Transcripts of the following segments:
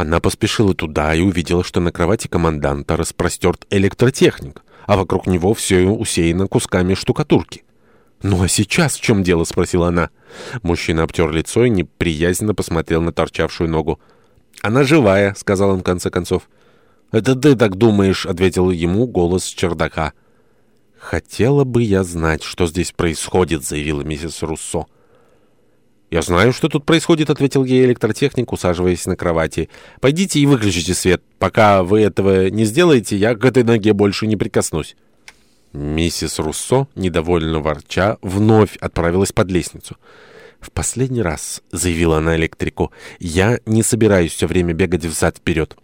Она поспешила туда и увидела, что на кровати команданта распростерт электротехник, а вокруг него все усеяно кусками штукатурки. «Ну а сейчас в чем дело?» — спросила она. Мужчина обтер лицо и неприязненно посмотрел на торчавшую ногу. «Она живая», — сказал он в конце концов. «Это ты так думаешь», — ответил ему голос чердака. «Хотела бы я знать, что здесь происходит», — заявила миссис Руссо. «Я знаю, что тут происходит», — ответил ей электротехник, усаживаясь на кровати. «Пойдите и выключите свет. Пока вы этого не сделаете, я к этой ноге больше не прикоснусь». Миссис Руссо, недовольно ворча, вновь отправилась под лестницу. «В последний раз», — заявила она электрику, — «я не собираюсь все время бегать взад-вперед»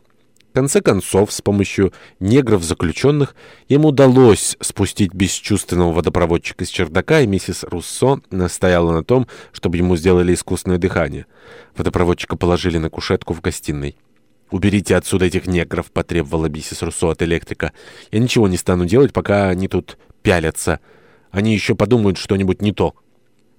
конце концов, с помощью негров-заключенных им удалось спустить бесчувственного водопроводчика с чердака, и миссис Руссо настояла на том, чтобы ему сделали искусственное дыхание. Водопроводчика положили на кушетку в гостиной. «Уберите отсюда этих негров», — потребовала миссис Руссо от электрика. «Я ничего не стану делать, пока они тут пялятся. Они еще подумают что-нибудь не то».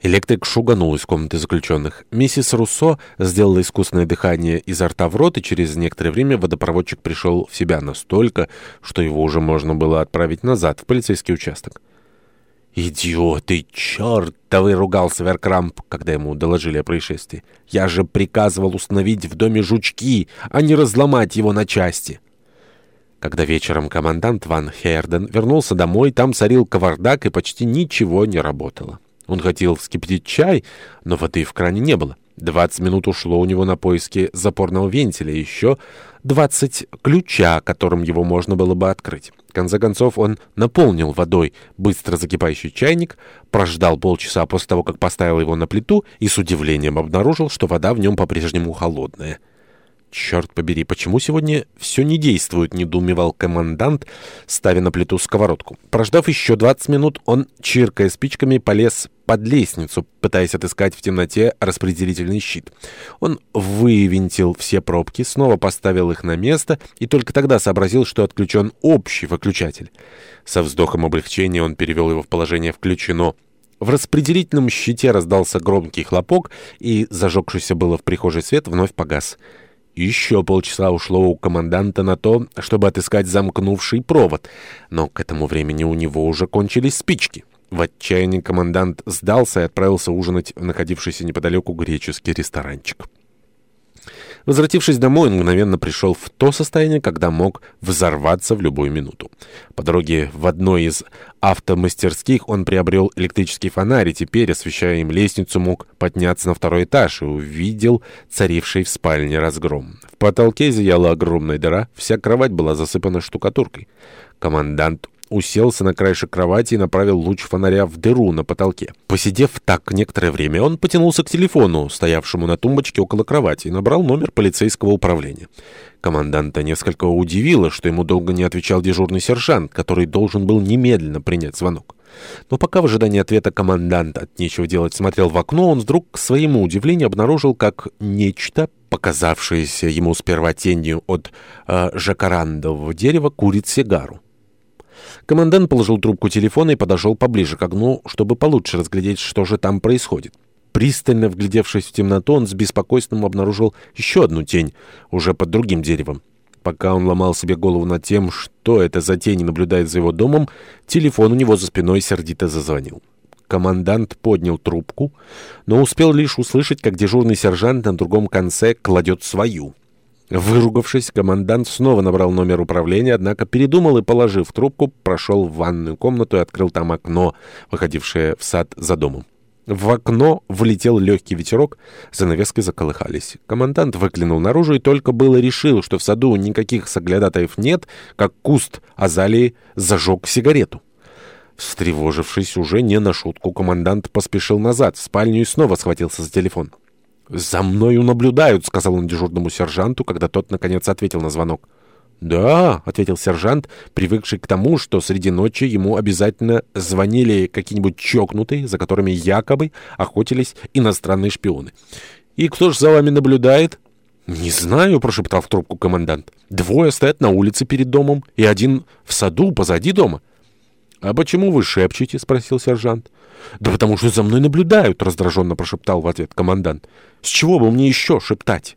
Электрик шуганул из комнаты заключенных. Миссис Руссо сделала искусное дыхание изо рта в рот, и через некоторое время водопроводчик пришел в себя настолько, что его уже можно было отправить назад, в полицейский участок. «Идиоты чертовы!» — ругался Веркрамп, когда ему доложили о происшествии. «Я же приказывал установить в доме жучки, а не разломать его на части!» Когда вечером командант Ван Херден вернулся домой, там царил кавардак и почти ничего не работало. Он хотел вскипятить чай, но воды в кране не было. 20 минут ушло у него на поиски запорного вентиля, еще 20 ключа, которым его можно было бы открыть. В конце концов он наполнил водой быстро закипающий чайник, прождал полчаса после того, как поставил его на плиту и с удивлением обнаружил, что вода в нем по-прежнему холодная. «Черт побери, почему сегодня все не действует?» — недоумевал командант, ставя на плиту сковородку. Прождав еще 20 минут, он, чиркая спичками, полез под лестницу, пытаясь отыскать в темноте распределительный щит. Он вывинтил все пробки, снова поставил их на место и только тогда сообразил, что отключен общий выключатель. Со вздохом облегчения он перевел его в положение «включено». В распределительном щите раздался громкий хлопок, и зажегшийся было в прихожей свет вновь погас. Еще полчаса ушло у команданта на то, чтобы отыскать замкнувший провод, но к этому времени у него уже кончились спички. В отчаянии командант сдался и отправился ужинать в находившийся неподалеку греческий ресторанчик. Возвратившись домой, он мгновенно пришел в то состояние, когда мог взорваться в любую минуту. По дороге в одной из автомастерских он приобрел электрический фонарь и теперь, освещая им лестницу, мог подняться на второй этаж и увидел царивший в спальне разгром. В потолке зияла огромная дыра, вся кровать была засыпана штукатуркой. Командант уселся на краешек кровати и направил луч фонаря в дыру на потолке. Посидев так некоторое время, он потянулся к телефону, стоявшему на тумбочке около кровати, и набрал номер полицейского управления. Команданта несколько удивило, что ему долго не отвечал дежурный сержант, который должен был немедленно принять звонок. Но пока в ожидании ответа командант от нечего делать смотрел в окно, он вдруг, к своему удивлению, обнаружил, как нечто, показавшееся ему сперва тенью от э, жакарандового дерева, курит сигару. Командант положил трубку телефона и подошел поближе к огну, чтобы получше разглядеть, что же там происходит. Пристально вглядевшись в темноту, он с беспокойством обнаружил еще одну тень, уже под другим деревом. Пока он ломал себе голову над тем, что это за тень наблюдает за его домом, телефон у него за спиной сердито зазвонил. Командант поднял трубку, но успел лишь услышать, как дежурный сержант на другом конце кладет свою. Выругавшись, командант снова набрал номер управления, однако передумал и, положив трубку, прошел в ванную комнату и открыл там окно, выходившее в сад за домом. В окно влетел легкий ветерок, занавески заколыхались. Командант выглянул наружу и только было решил, что в саду никаких соглядатаев нет, как куст азалии зажег сигарету. Встревожившись уже не на шутку, командант поспешил назад в спальню и снова схватился за телефон. «За мною наблюдают», — сказал он дежурному сержанту, когда тот, наконец, ответил на звонок. «Да», — ответил сержант, привыкший к тому, что среди ночи ему обязательно звонили какие-нибудь чокнутые, за которыми якобы охотились иностранные шпионы. «И кто же за вами наблюдает?» «Не знаю», — прошептал в трубку командант. «Двое стоят на улице перед домом, и один в саду позади дома». «А почему вы шепчете?» — спросил сержант. «Да потому что за мной наблюдают», — раздраженно прошептал в ответ командант. «С чего бы мне еще шептать?»